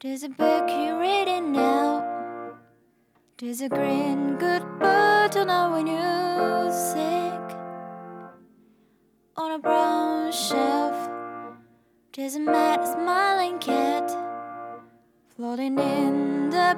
There's a book you're reading now. There's a green good button on when you're sick. On a brown shelf, there's a mad smiling cat floating in the